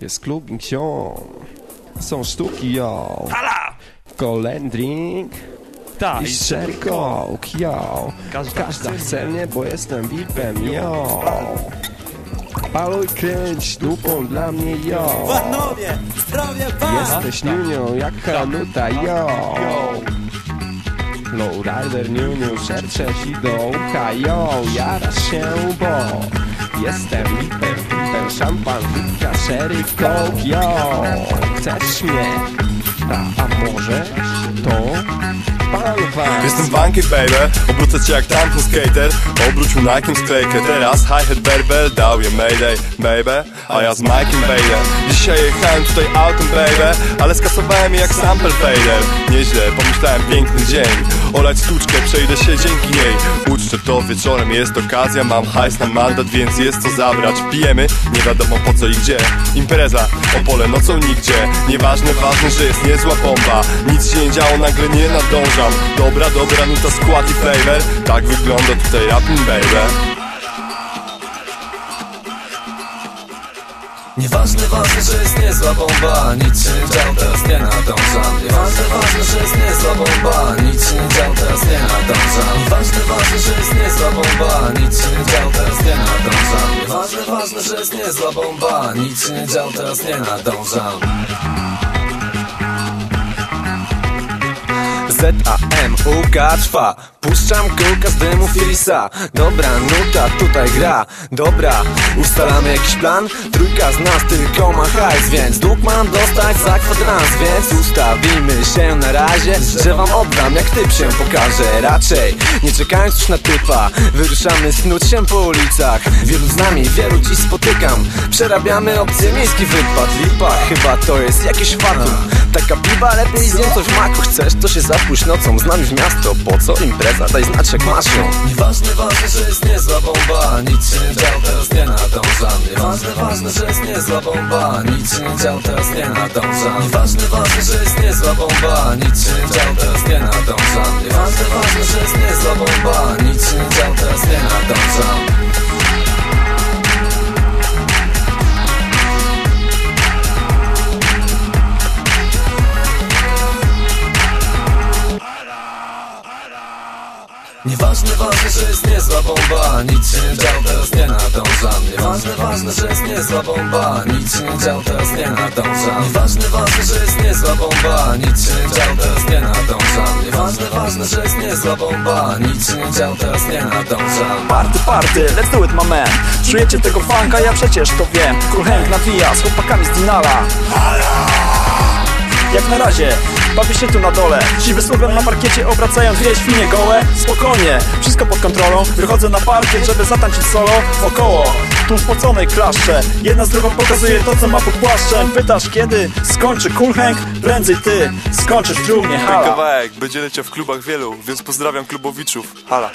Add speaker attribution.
Speaker 1: Jest klubing, ziom. Są sztuki, yo.
Speaker 2: Hala!
Speaker 1: Golden drink
Speaker 2: Tak,
Speaker 1: i coke, yo.
Speaker 2: Każda
Speaker 1: Każda
Speaker 2: chce
Speaker 1: mnie, bo jestem VIP-em, yo. Paluj kręć dupą dla mnie, yo.
Speaker 3: Panowie, zdrowie wam!
Speaker 1: Jesteś niunią jak hanuta, yo. Lowrider niuniu, szercze ci do ucha, yo. Jarasz się, bo jestem VIP-em, VIP-em. Szampan, wódka, sherry coke. Chcesz mnie? A, a możesz? To was.
Speaker 4: Jestem bankier baby, obrócę cię jak tamten skater. Obrócił Nike'em sklejkę, teraz hi-hat berbel dał je mayday baby. A ja z Mike'em baby Dzisiaj jechałem tutaj autem baby. Ale skasowałem je jak sample fader. Nieźle, pomyślałem piękny dzień. Olać stłuczkę, przejdę się dzięki niej. Uczczę to wieczorem, jest okazja. Mam hajs na mandat, więc jest co zabrać. Pijemy, nie wiadomo po co i gdzie. Impreza, Opole nocą nigdzie. Nieważne, ważne, że jest niezła bomba. Nic się nie działo, nagle nie nadążam Dobra, dobra, nuta skład i flavor. Tak wygląda tutaj rapping baby.
Speaker 3: Nieważne, ważne, że jest niezła bomba Nic się nie działo, teraz nie nadążam. Nieważne, ważne, że jest niezła bomba Nic się nie działo, teraz nie nadążam. Nieważne, ważne, że jest niezła bomba Nic się nie działo, teraz nie nadążam. Nieważne, ważne, że jest niezła bomba Nic się nie działo, teraz nie nadążam Z-A-M-U-K trwa Puszczam kulka z dymu Filisa Dobra nuta tutaj gra. Dobra, ustalamy jakiś plan. Trójka z nas tylko ma hajs Więc dług mam dostać za kwadrans. Więc ustawimy się na razie Że wam oddam jak typ się pokaże. Raczej nie czekając już na typa Wyruszamy snuć się po ulicach. Wielu z nami, wielu dziś spotykam. Przerabiamy opcję miejski wypad. Lipa, chyba to jest jakieś fatum. Taka piwa, lepiej zjem coś w maku. Chcesz, to się zapuść nocą Z nami w miasto, po co impreza? Daj znać jak masz ją. Nieważne, ważne, że jest niezła bomba Nic się nie działo, teraz nie nadążam. Nieważne, ważne, że jest niezła bomba Nic się nie działo, teraz nie nadążam. Nieważne, ważne, że jest niezła bomba Nic się nie działo, teraz nie nadążam. Nieważne, ważne, że jest niezła bomba Nieważne, ważne, że jest niezła bomba Nic się nie działo, teraz nie nadążam Nieważne, ważne, że jest niezła bomba Nic się nie działo, teraz nie nadążam Nieważne, ważne, że jest niezła bomba Nic się nie działo, teraz nie nadążam Nieważne, ważne, że jest niezła bomba Nic się nie działo, teraz nie nadążam
Speaker 2: Party, party, let's do it my man. Czujecie tego funka? Ja przecież to wiem. Hank nawija z chłopakami z Dinala. Jak na razie, bawię się tu na dole. Siwy słowem na parkiecie obracają dwie świnie gołe. Spokojnie, wszystko pod kontrolą. Wychodzę na parkiet, żeby zatańczyć solo. Wokoło, tu spoconej klaszcze. Jedna z drugą pokazuje to, co ma pod płaszczem. Pytasz kiedy skończy Cool Hank? Prędzej ty skończysz w trumnie,
Speaker 4: Ten
Speaker 2: hala
Speaker 4: kawałek będzie leciał w klubach wielu Więc pozdrawiam klubowiczów, hala